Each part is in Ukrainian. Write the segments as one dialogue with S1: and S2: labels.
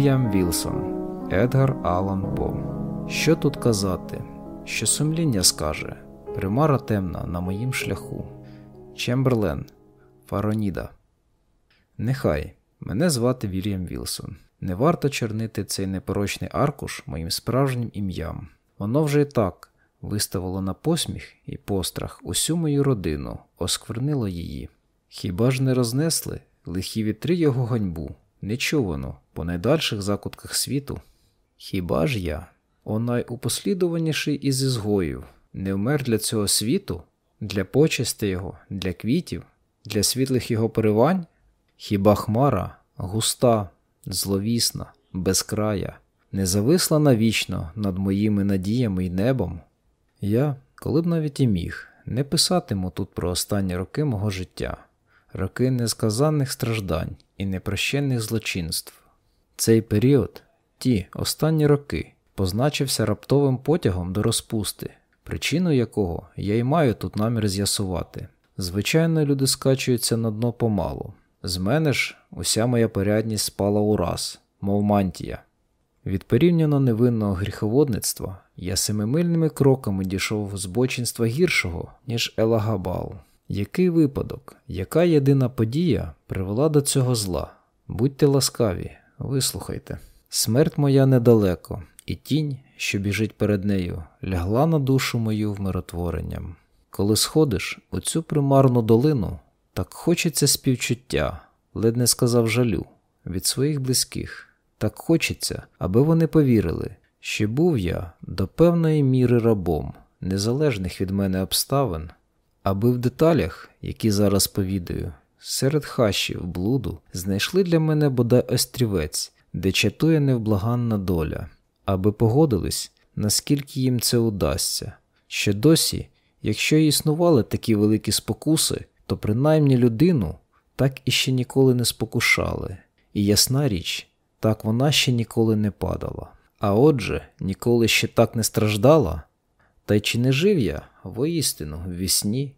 S1: Вільям Вілсон, Едгар Алан По. Що тут казати? Що сумління скаже, примара темна на моїм шляху. Чемберлен, Фароніда. Нехай мене звати Вільям Вілсон. Не варто чернити цей непорочний аркуш моїм справжнім ім'ям. Воно вже і так виставило на посміх і пострах усю мою родину, осквернило її. Хіба ж не рознесли лихі вітри його ганьбу, нечувано по найдальших закутках світу? Хіба ж я, о найупослідуваніший із ізгоїв, не вмер для цього світу, для почести його, для квітів, для світлих його поривань? Хіба хмара густа, зловісна, безкрая, не зависла навічно над моїми надіями й небом? Я, коли б навіть і міг, не писатиму тут про останні роки мого життя, роки несказанних страждань і непрощенних злочинств. Цей період, ті останні роки, позначився раптовим потягом до розпусти, причину якого я й маю тут намір з'ясувати. Звичайно, люди скачуються на дно помалу. З мене ж уся моя порядність спала ураз, мов мантія. Від порівняно невинного гріховодництва я семимильними кроками дійшов збочинства гіршого, ніж Елагабал. Який випадок, яка єдина подія привела до цього зла? Будьте ласкаві, вислухайте. Смерть моя недалеко, і тінь, що біжить перед нею, лягла на душу мою вмиротворенням. Коли сходиш у цю примарну долину, так хочеться співчуття, ледь не сказав жалю, від своїх близьких. Так хочеться, аби вони повірили, що був я до певної міри рабом, незалежних від мене обставин, аби в деталях, які зараз повідаю, серед хащів блуду знайшли для мене бодай острівець, де чатує невблаганна доля, аби погодились, наскільки їм це удасться, що досі, якщо і існували такі великі спокуси, то принаймні людину так іще ніколи не спокушали, і ясна річ, так вона ще ніколи не падала. А отже, ніколи ще так не страждала. Та й чи не жив я воістину в вісні,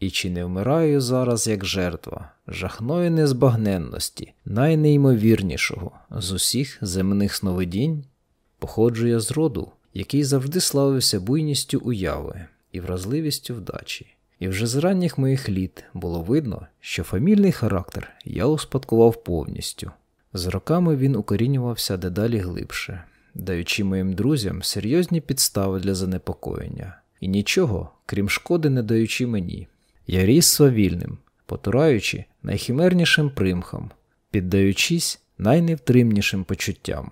S1: і чи не вмираю зараз як жертва жахної незбагненності, найнеймовірнішого з усіх земних сновидінь? Походжу я з роду, який завжди славився буйністю уяви і вразливістю вдачі. І вже з ранніх моїх літ було видно, що фамільний характер я успадкував повністю. З роками він укорінювався дедалі глибше, даючи моїм друзям серйозні підстави для занепокоєння, і нічого, крім шкоди, не даючи мені. Я ріс свавільним, потураючи найхимернішим примхам, піддаючись найневтримнішим почуттям.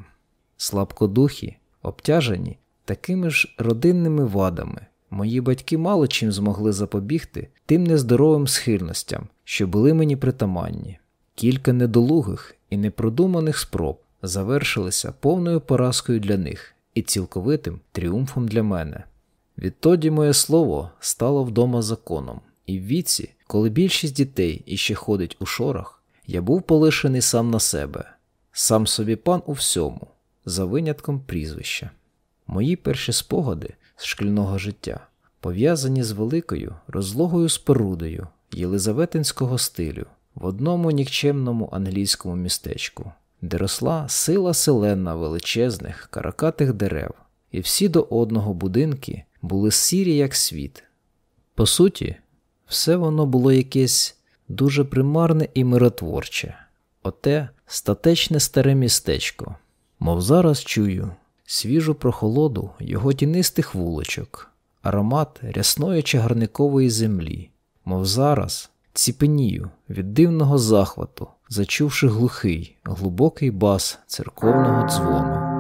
S1: Слабкодухі, обтяжені такими ж родинними вадами. Мої батьки мало чим змогли запобігти тим нездоровим схильностям, що були мені притаманні. Кілька недолугих і непродуманих спроб завершилися повною поразкою для них і цілковитим тріумфом для мене. Відтоді моє слово стало вдома законом, і в віці, коли більшість дітей іще ходить у шорах, я був полишений сам на себе, сам собі пан у всьому, за винятком прізвища. Мої перші спогади з шкільного життя пов'язані з великою розлогою спорудою єлизаветинського стилю в одному нікчемному англійському містечку, де росла сила селена величезних каракатих дерев, і всі до одного будинки були сірі, як світ. По суті, все воно було якесь дуже примарне і миротворче, оте статечне старе містечко, мов зараз чую свіжу прохолоду його тінистих вулочок, аромат рясної чагарникової землі, мов зараз ціпенію від дивного захвату, зачувши глухий, глибокий бас церковного дзвону.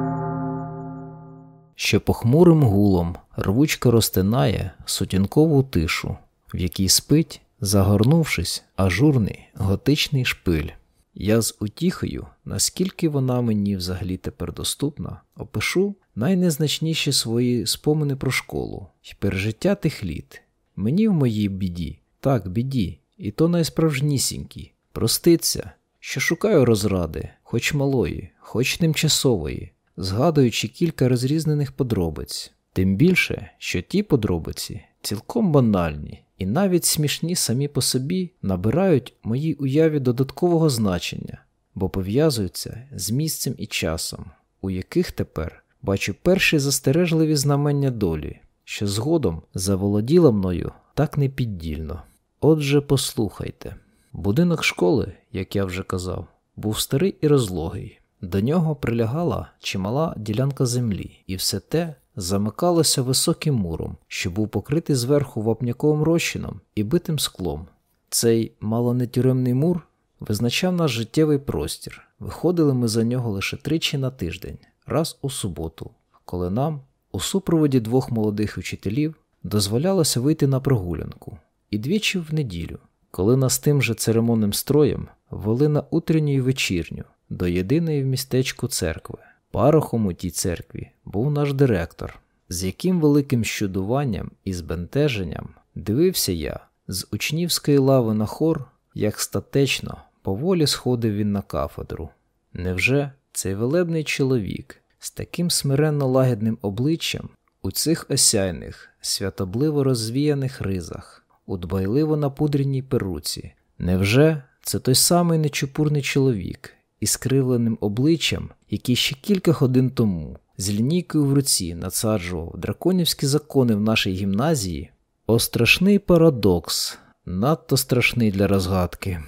S1: Що похмурим гулом рвучко розтинає сутінкову тишу, в якій спить, загорнувшись, ажурний готичний шпиль. Я з утіхою, наскільки вона мені взагалі тепер доступна, опишу найнезначніші свої спомини про школу й пережиття тих літ. Мені в моїй біді, так, біді, і то найсправжнісінькій, проститься, що шукаю розради, хоч малої, хоч тимчасової, згадуючи кілька розрізнених подробиць, тим більше, що ті подробиці цілком банальні і навіть смішні самі по собі набирають моїй уяві додаткового значення, бо пов'язуються з місцем і часом, у яких тепер бачу перші застережливі знамення долі, що згодом заволоділа мною так непіддільно. Отже, послухайте. Будинок школи, як я вже казав, був старий і розлогий. До нього прилягала чимала ділянка землі, і все те замикалося високим муром, що був покритий зверху вапняковим розчином і битим склом. Цей мало не тюремний мур визначав наш життєвий простір. Виходили ми за нього лише тричі на тиждень, раз у суботу, коли нам, у супроводі двох молодих учителів, дозволялося вийти на прогулянку, і двічі в неділю, коли нас тим же церемонним строєм вели на утренню і вечірню до єдиної в містечку церкви. Парохом у тій церкві був наш директор, з яким великим щудуванням і збентеженням дивився я з учнівської лави на хор, як статечно, поволі сходив він на кафедру. Невже цей велебний чоловік з таким смиренно лагідним обличчям у цих осяйних, святобливо розвіяних ризах, у дбайливо напудреній перуці? Невже це той самий нечупурний чоловік із скривленим обличчям, який ще кілька годин тому з лінійкою в руці надсаджував драконівські закони в нашій гімназії? О, страшний парадокс, надто страшний для розгадки.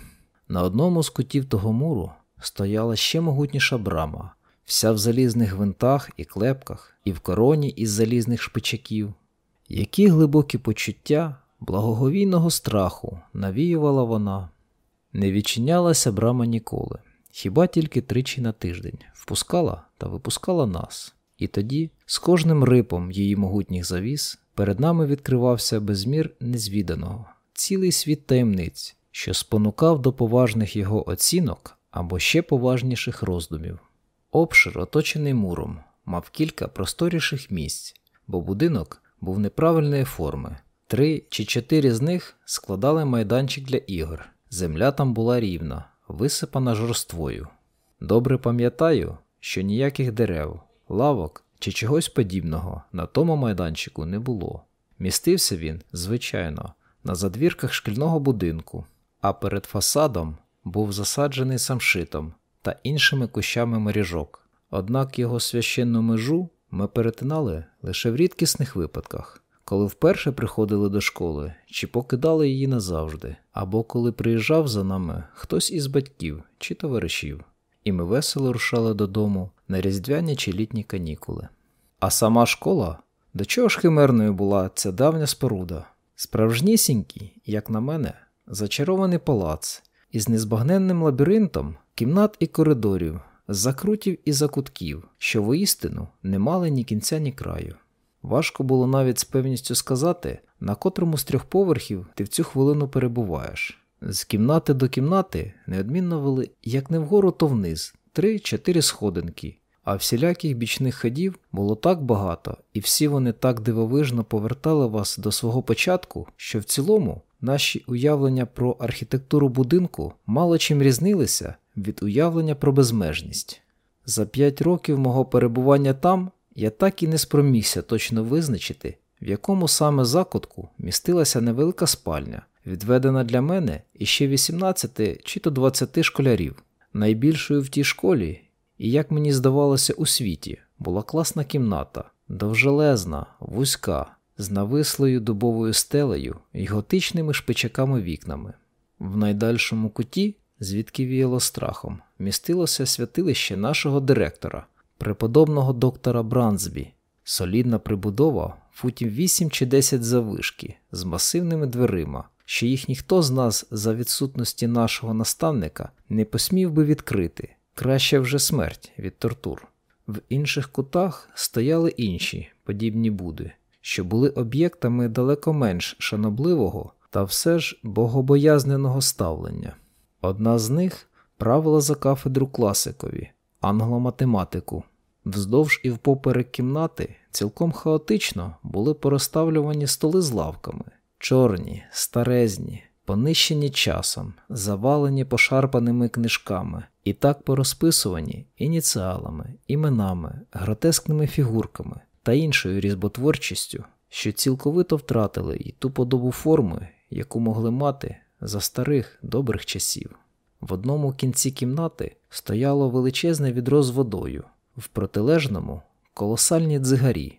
S1: На одному з кутів того муру стояла ще могутніша брама, вся в залізних гвинтах і клепках, і в короні із залізних шпичаків. Які глибокі почуття благоговійного страху навіювала вона, не відчинялася брама ніколи, хіба тільки тричі на тиждень впускала та випускала нас, і тоді, з кожним рипом її могутніх завіс, перед нами відкривався безмір незвіданого, цілий світ таємниць, що спонукав до поважних його оцінок або ще поважніших роздумів. Обшир, оточений муром, мав кілька просторіших місць, бо будинок був неправильної форми. Три чи чотири з них складали майданчик для ігор. Земля там була рівна, висипана жорствою. Добре пам'ятаю, що ніяких дерев, лавок чи чогось подібного на тому майданчику не було. Містився він, звичайно, на задвірках шкільного будинку, а перед фасадом був засаджений самшитом та іншими кущами мережок. Однак його священну межу ми перетинали лише в рідкісних випадках, коли вперше приходили до школи чи покидали її назавжди, або коли приїжджав за нами хтось із батьків чи товаришів, і ми весело рушали додому на різдвяні чи літні канікули. А сама школа, до чого ж химерною була ця давня споруда, справжнісінький, як на мене, зачарований палац із незбагненним лабіринтом кімнат і коридорів, закрутів і закутків, що воістину не мали ні кінця, ні краю. Важко було навіть з певністю сказати, на котрому з трьох поверхів ти в цю хвилину перебуваєш. З кімнати до кімнати неодмінно вели як не вгору, то вниз, три-чотири сходинки, а всіляких бічних ходів було так багато, і всі вони так дивовижно повертали вас до свого початку, що в цілому наші уявлення про архітектуру будинку мало чим різнилися від уявлення про безмежність. За п'ять років мого перебування там я так і не спромігся точно визначити, в якому саме закутку містилася невелика спальня, відведена для мене іще 18 чи то 20 школярів. Найбільшою в тій школі, і як мені здавалося у світі, була класна кімната, довжелезна, вузька, з навислою дубовою стелею і готичними шпичаками вікнами. В найдальшому куті, звідки віяло страхом, містилося святилище нашого директора, преподобного доктора Бранзбі, солідна прибудова футів 8 чи 10 завишки з масивними дверима, що їх ніхто з нас за відсутності нашого наставника не посмів би відкрити, краще вже смерть від тортур. В інших кутах стояли інші подібні буди, що були об'єктами далеко менш шанобливого та все ж богобоязненого ставлення. Одна з них правила за кафедру класикові, англоматематику. Вздовж і впоперек кімнати цілком хаотично були порозставлювані столи з лавками, чорні, старезні, понищені часом, завалені пошарпаними книжками, і так порозписувані ініціалами, іменами, гротескними фігурками та іншою різботворчістю, що цілковито втратили і ту подобу форми, яку могли мати за старих добрих часів. В одному кінці кімнати стояло величезне відро з водою, в протилежному колосальні дзигарі.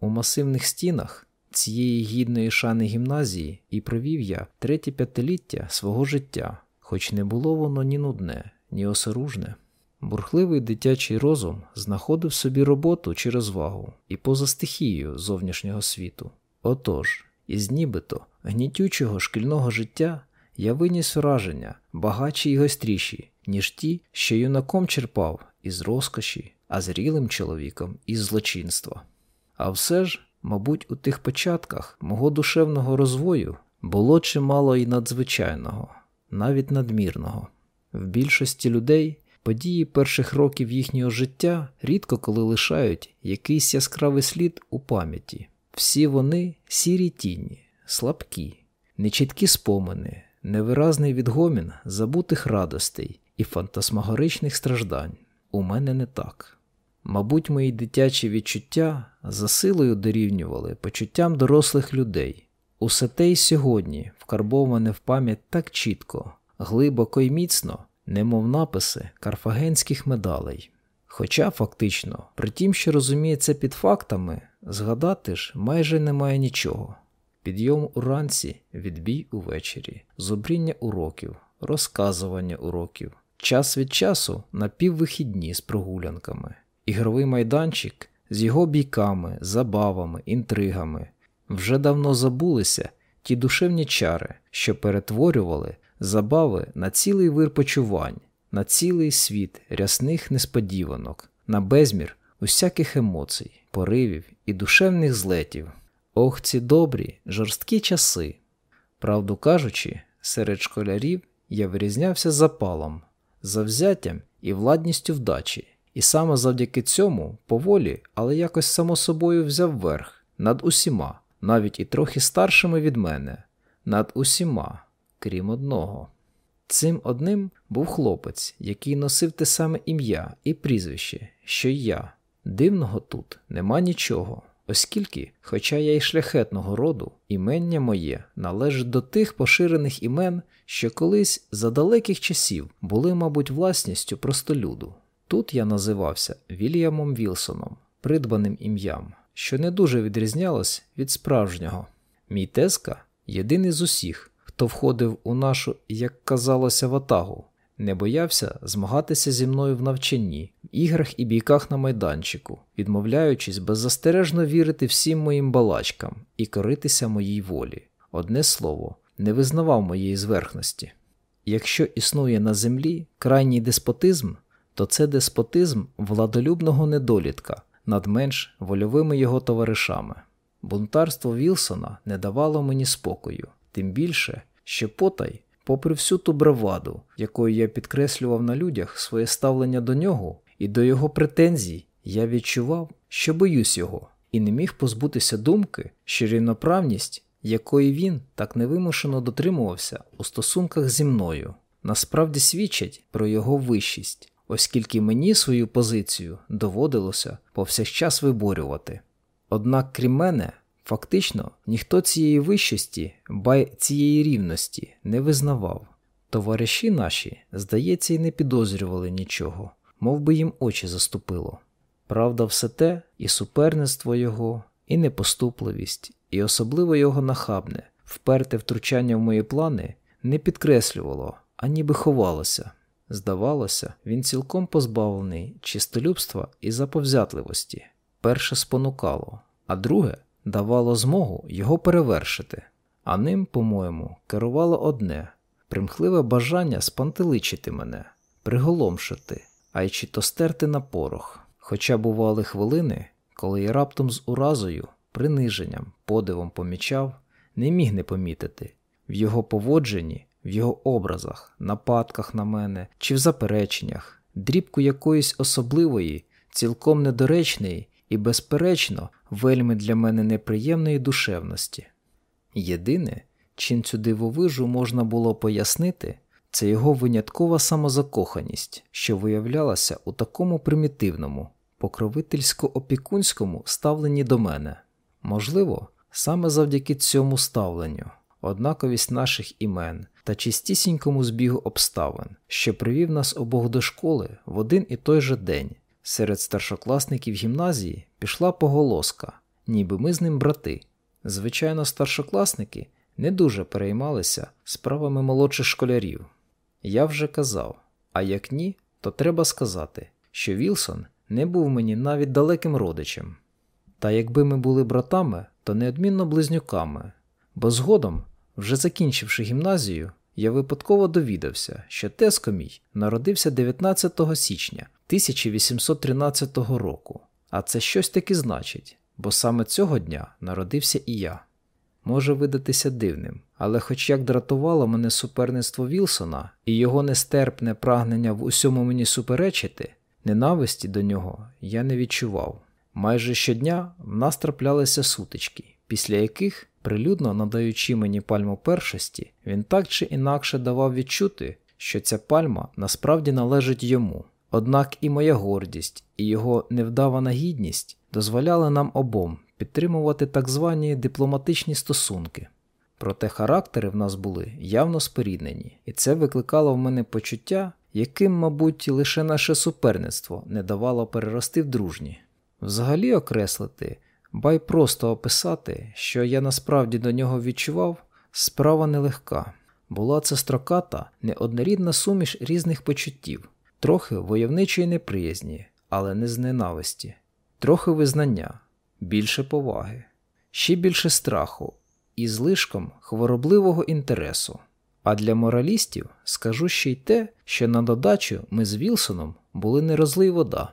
S1: У масивних стінах цієї гідної шани гімназії і провів я третє п'ятиліття свого життя, хоч не було воно ні нудне, ні осоружне. Бурхливий дитячий розум знаходив собі роботу чи розвагу і поза стихією зовнішнього світу. Отож, із нібито гнітючого шкільного життя я виніс враження багатші й гостріші, ніж ті, що юнаком черпав із розкоші, а зрілим чоловіком із злочинства. А все ж, мабуть, у тих початках мого душевного розвою було чимало і надзвичайного, навіть надмірного. В більшості людей події перших років їхнього життя рідко коли лишають якийсь яскравий слід у пам'яті. Всі вони сірі тіні, слабкі, нечіткі спомини, невиразний відгомін забутих радостей і фантасмагоричних страждань. У мене не так. Мабуть, мої дитячі відчуття за силою дорівнювали почуттям дорослих людей. Усе те й сьогодні вкарбоване в пам'ять так чітко, глибоко і міцно, немов написи карфагенських медалей. Хоча фактично, при тім, що розуміється під фактами, згадати ж майже немає нічого. Підйом уранці, відбій увечері, зубріння уроків, розказування уроків, час від часу напіввихідні з прогулянками, ігровий майданчик з його бійками, забавами, інтригами. Вже давно забулися ті душевні чари, що перетворювали забави на цілий вир почувань, на цілий світ рясних несподіванок, на безмір усяких емоцій, поривів і душевних злетів. Ох, ці добрі, жорсткі часи. Правду кажучи, серед школярів я вирізнявся запалом, завзяттям і владністю вдачі, і саме завдяки цьому поволі, але якось само собою взяв верх над усіма, навіть і трохи старшими від мене, над усіма, крім одного. Цим одним був хлопець, який носив те саме ім'я і прізвище, що й я. Дивного тут нема нічого, оскільки, хоча я й шляхетного роду, імення моє належить до тих поширених імен, що колись за далеких часів були, мабуть, власністю простолюду. Тут я називався Вільямом Вілсоном, придбаним ім'ям, що не дуже відрізнялось від справжнього. Мій тезка єдиний з усіх, хто входив у нашу, як казалося, ватагу, не боявся змагатися зі мною в навчанні, в іграх і бійках на майданчику, відмовляючись беззастережно вірити всім моїм балачкам і коритися моїй волі. Одне слово, не визнавав моєї зверхності. Якщо існує на землі крайній деспотизм, то це деспотизм владолюбного недолітка над менш вольовими його товаришами. Бунтарство Вілсона не давало мені спокою, тим більше, що потай, попри всю ту браваду, якою я підкреслював на людях своє ставлення до нього і до його претензій, я відчував, що боюсь його, і не міг позбутися думки, що рівноправність, якої він так невимушено дотримувався у стосунках зі мною, насправді свідчить про його вищість, оскільки мені свою позицію доводилося повсякчас виборювати. Однак, крім мене, Фактично, ніхто цієї вищості, бай цієї рівності не визнавав. Товариші наші, здається, й не підозрювали нічого, мов би їм очі заступило. Правда, все те, і суперництво його, і непоступливість, і особливо його нахабне, вперте втручання в мої плани не підкреслювало, а ніби ховалося. Здавалося, він цілком позбавлений чистолюбства і заповзятливості. Перше спонукало, а друге давало змогу його перевершити, а ним, по-моєму, керувало одне примхливе бажання спантеличити мене, приголомшити, а й чи то стерти на порох. Хоча бували хвилини, коли я раптом з уразою, приниженням, подивом помічав, не міг не помітити в його поводженні, в його образах, нападках на мене чи в запереченнях, дрібку якоїсь особливої, цілком недоречної і, безперечно, вельми для мене неприємної душевності. Єдине, чим цю дивовижу можна було пояснити, це його виняткова самозакоханість, що виявлялася у такому примітивному, покровительсько-опікунському ставленні до мене. Можливо, саме завдяки цьому ставленню, однаковість наших імен та чистісінькому збігу обставин, що привів нас обох до школи в один і той же день. Серед старшокласників гімназії пішла поголоска, ніби ми з ним брати. Звичайно, старшокласники не дуже переймалися справами молодших школярів. Я вже казав, а як ні, то треба сказати, що Вілсон не був мені навіть далеким родичем. Та якби ми були братами, то неодмінно близнюками, бо згодом, вже закінчивши гімназію, я випадково довідався, що Теско мій народився 19 січня 1813 року, а це щось таки значить, бо саме цього дня народився і я. Може видатися дивним, але хоч як дратувало мене суперництво Вілсона і його нестерпне прагнення в усьому мені суперечити, ненависті до нього я не відчував. Майже щодня в нас траплялися сутички, після яких, прилюдно надаючи мені пальму першості, він так чи інакше давав відчути, що ця пальма насправді належить йому. Однак і моя гордість, і його невдавана гідність дозволяли нам обом підтримувати так звані дипломатичні стосунки. Проте характери в нас були явно споріднені, і це викликало в мене почуття, яким, мабуть, лише наше суперництво не давало перерости в дружні. Взагалі окреслити, бай просто описати, що я насправді до нього відчував, справа нелегка. Була це строката, неоднорідна суміш різних почуттів, трохи войовничої неприязні, але не з ненависті, трохи визнання, більше поваги, ще більше страху і злишком хворобливого інтересу. А для моралістів скажу ще й те, що на додачу ми з Вілсоном були не розлий вода.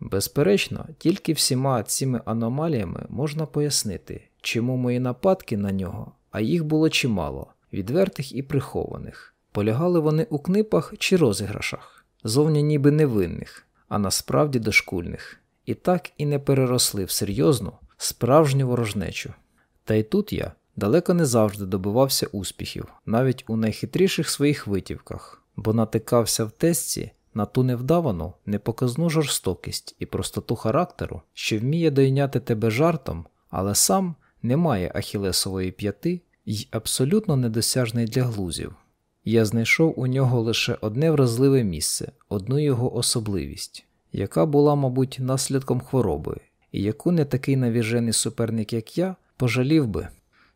S1: Безперечно, тільки всіма цими аномаліями можна пояснити, чому мої нападки на нього, а їх було чимало, відвертих і прихованих. Полягали вони у книпах чи розіграшах, зовні ніби невинних, а насправді дошкульних, і так і не переросли в серйозну, справжню ворожнечу. Та й тут я далеко не завжди добивався успіхів, навіть у найхитріших своїх витівках, бо натикався в тесті на ту невдавану, непоказну жорстокість і простоту характеру, що вміє дойняти тебе жартом, але сам не має ахілесової п'яти і абсолютно недосяжний для глузів. Я знайшов у нього лише одне вразливе місце, одну його особливість, яка була, мабуть, наслідком хвороби, і яку не такий навіжений суперник, як я, пожалів би.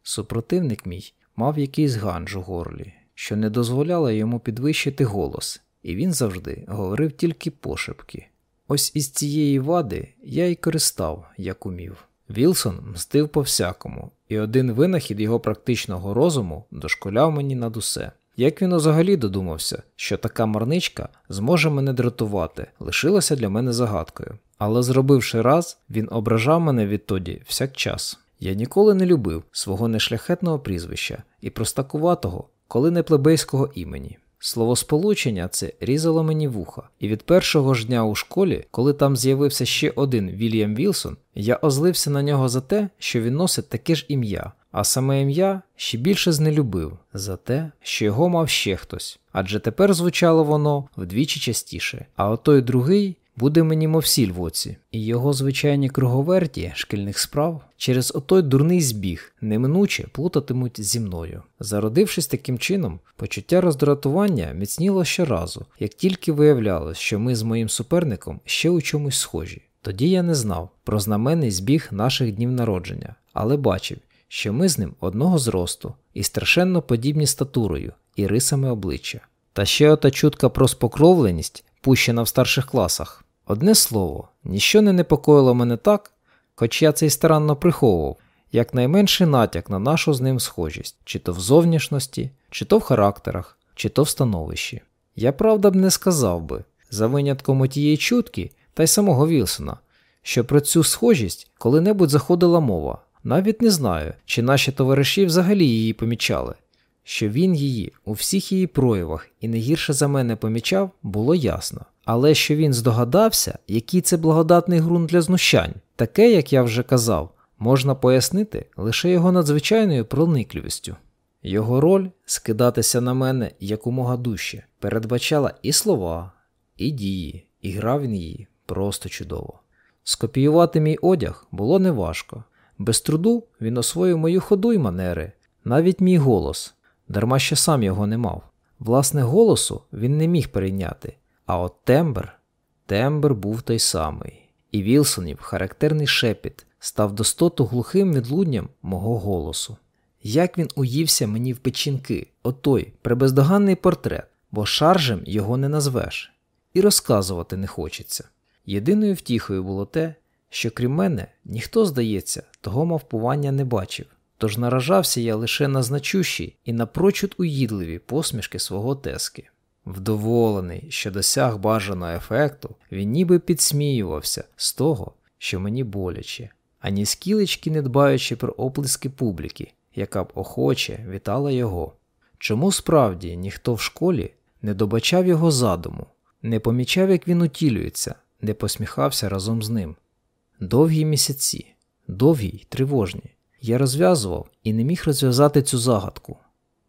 S1: Супротивник мій мав якийсь ганж у горлі, що не дозволяло йому підвищити голос, і він завжди говорив тільки пошепки. Ось із цієї вади я й користав, як умів. Вілсон мстив по всякому, і один винахід його практичного розуму дошколяв мені над усе. Як він взагалі додумався, що така марничка зможе мене дратувати, лишилася для мене загадкою. Але зробивши раз, він ображав мене відтоді всякчас. Я ніколи не любив свого нешляхетного прізвища і простакуватого, коли не плебейського імені. Словосполучення це різало мені вуха, і від першого ж дня у школі, коли там з'явився ще один Вільям Вілсон, я озлився на нього за те, що він носить таке ж ім'я, а саме ім'я ще більше знелюбив за те, що його мав ще хтось, адже тепер звучало воно вдвічі частіше, а отой другий буде мені мов сіль в оці, і його звичайні круговерті шкільних справ через отой дурний збіг неминуче плутатимуть зі мною. Зародившись таким чином, почуття роздратування міцніло щоразу, як тільки виявлялось, що ми з моїм суперником ще у чомусь схожі. Тоді я не знав про знаменний збіг наших днів народження, але бачив, що ми з ним одного зросту і страшенно подібні статурою і рисами обличчя. Та ще ота чутка про спокровленість, пущена в старших класах. Одне слово, ніщо не непокоїло мене так, хоч я це й старанно приховував, як найменший натяк на нашу з ним схожість, чи то в зовнішності, чи то в характерах, чи то в становищі. Я правда б не сказав би, за винятком тієї чутки та й самого Вілсона, що про цю схожість коли-небудь заходила мова. Навіть не знаю, чи наші товариші взагалі її помічали. Що він її у всіх її проявах і не гірше за мене помічав, було ясно. Але що він здогадався, який це благодатний ґрунт для знущань, таке, як я вже казав, можна пояснити лише його надзвичайною проникливістю. Його роль скидатися на мене якомога дужче, передбачала і слова, і дії, і грав він її просто чудово. Скопіювати мій одяг було неважко. Без труду він освоїв мою ходу й манери, навіть мій голос, дарма що сам його не мав. Власне, голосу він не міг перейняти, а от тембр, тембр був той самий, і Вілсонів характерний шепіт став достоту глухим відлунням мого голосу. Як він уївся мені в печінки, отой прибездоганний портрет, бо шаржем його не назвеш, і розказувати не хочеться. Єдиною втіхою було те, що крім мене ніхто, здається, того мавпування не бачив, тож наражався я лише на значущі і напрочуд уїдливі посмішки свого тески. Вдоволений, що досяг бажаного ефекту, він ніби підсміювався з того, що мені боляче, ані скілечки не дбаючи про оплески публіки, яка б охоче вітала його. Чому справді ніхто в школі не добачав його задуму, не помічав, як він утілюється, не посміхався разом з ним? Довгі місяці, довгі й тривожні. Я розв'язував і не міг розв'язати цю загадку.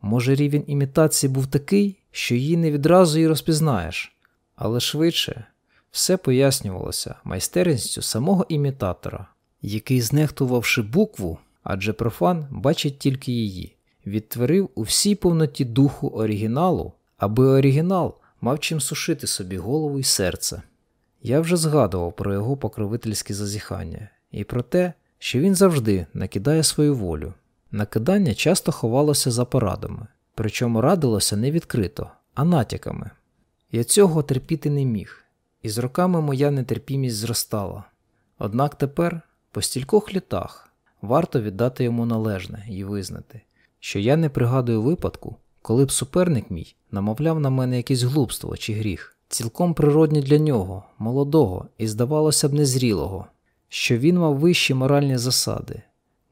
S1: Може, рівень імітації був такий, що її не відразу й розпізнаєш, але швидше все пояснювалося майстерністю самого імітатора, який, знехтувавши букву, адже профан бачить тільки її, відтворив у всій повноті духу оригіналу, аби оригінал мав чим сушити собі голову й серце. Я вже згадував про його покровительські зазіхання і про те, що він завжди накидає свою волю. Накидання часто ховалося за порадами, причому радилося не відкрито, а натяками. Я цього терпіти не міг, і з роками моя нетерпімість зростала. Однак тепер, по стількох літах, варто віддати йому належне і визнати, що я не пригадую випадку, коли б суперник мій намовляв на мене якесь глупство чи гріх, цілком природні для нього, молодого і, здавалося б, незрілого, що він мав вищі моральні засади,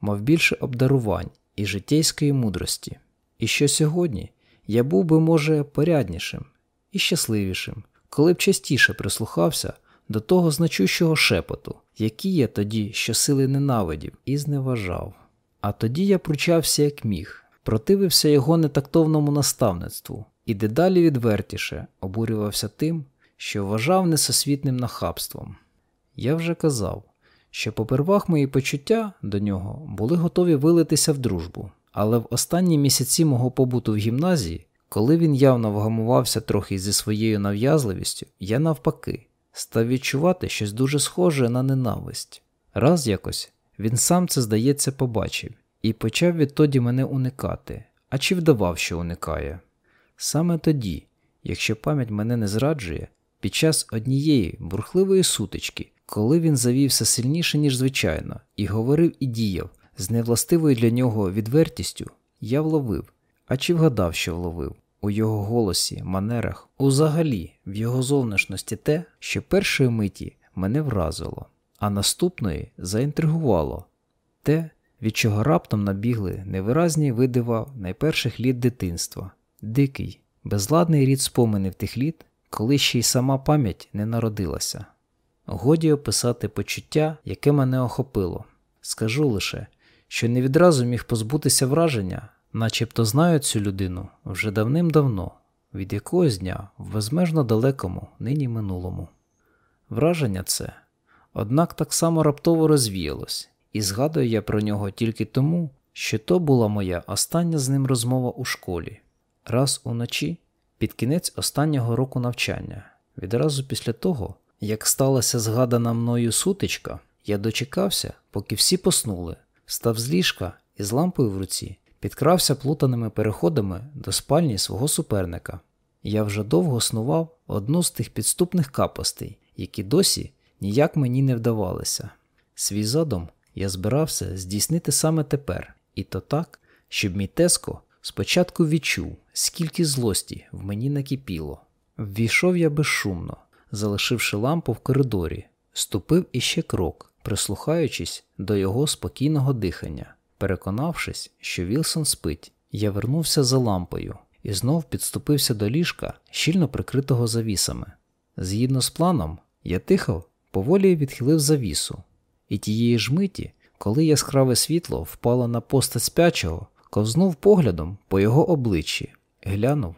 S1: мав більше обдарувань і життєйської мудрості, і що сьогодні я був би, може, поряднішим і щасливішим, коли б частіше прислухався до того значущого шепоту, який я тоді щосили ненавидів і зневажав. А тоді я пручався як міг, противився його нетактовному наставництву і дедалі відвертіше обурювався тим, що вважав несосвітним нахабством. Я вже казав, що попервах мої почуття до нього були готові вилитися в дружбу, але в останні місяці мого побуту в гімназії, коли він явно вгамувався трохи зі своєю нав'язливістю, я навпаки став відчувати щось дуже схоже на ненависть. Раз якось він сам це, здається, побачив і почав відтоді мене уникати, а чи вдавав, що уникає. Саме тоді, якщо пам'ять мене не зраджує, під час однієї бурхливої сутички, коли він завівся сильніше, ніж звичайно, і говорив і діяв з невластивою для нього відвертістю, я вловив, а чи вгадав, що вловив, у його голосі, манерах, узагалі в його зовнішності те, що першої миті мене вразило, а наступної заінтригувало. Те, від чого раптом набігли невиразні видива найперших літ дитинства, дикий, безладний рід споменів тих літ, коли ще й сама пам'ять не народилася. Годі описати почуття, яке мене охопило. Скажу лише, що не відразу міг позбутися враження, начебто знаю цю людину вже давним-давно, від якогось дня в безмежно далекому, нині минулому. Враження це, однак так само раптово розвіялось, і згадую я про нього тільки тому, що то була моя остання з ним розмова у школі, раз уночі, під кінець останнього року навчання, відразу після того, як сталася згадана мною сутичка, я дочекався, поки всі поснули, став з ліжка і з лампою в руці, підкрався плутаними переходами до спальні свого суперника. Я вже довго снував одну з тих підступних капостей, які досі ніяк мені не вдавалися. Свій задум я збирався здійснити саме тепер, і то так, щоб мій теско спочатку відчув, скільки злості в мені накипіло. Ввійшов я безшумно, залишивши лампу в коридорі, ступив іще крок, прислухаючись до його спокійного дихання. Переконавшись, що Вілсон спить, я вернувся за лампою і знов підступився до ліжка, щільно прикритого завісами. Згідно з планом, я тихо, поволі відхилив завісу, і тієї ж миті, коли яскраве світло впало на постать спячого, ковзнув поглядом по його обличчі, глянув